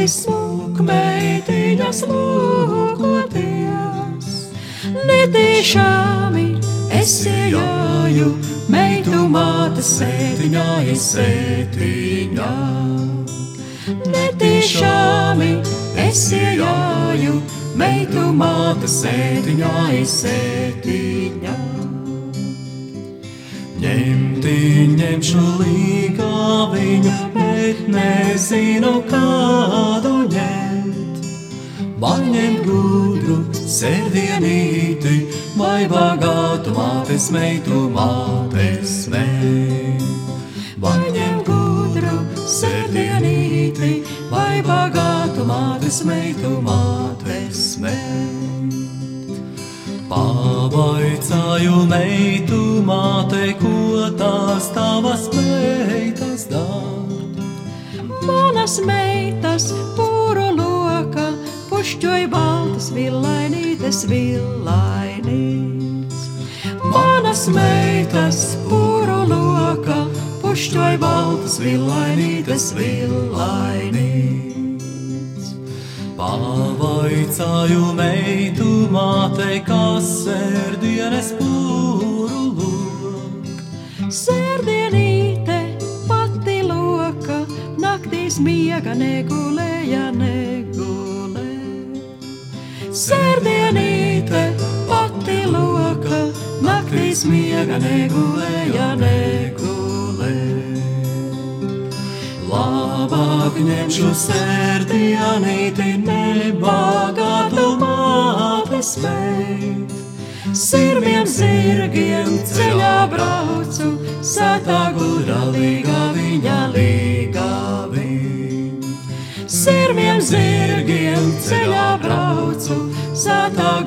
tevis lūkoties. Netīšāmi es iejāju, meitu māte sētiņā, es sētiņā. Netīšāmi es iejāju, meitu māte sētiņā, es sētiņā. Ņemti ņemšu līgā viņu, bet nezinu kādu ņemt. Man ņemt gudru sērdienīti, vai bagātu mātes meitu mātes meitu. Vai ņem gudru sērdienīti, vai bagātu mātes meitu mātes meitu. Pavaicāju meitu mātei, ko tās tavas meitas dara. Manas meitas pūru loka, pušķoja baltas villainītes villainītes. Manas meitas pūru loka, pušķoja baltas villainītes villainītes. Pavaicāju meitu mātei, kas sērdienes pūru naktīs miega negulēja, negulē. Sērdienīte pati loka, naktīs miega negulēja, negulē. Labāk ņemšu sērdienīti, nebagātu mātes meitu. Sirmiem zirgiem ceļā braucu, sētā gudra zirgiem ceļā braucu, gudra.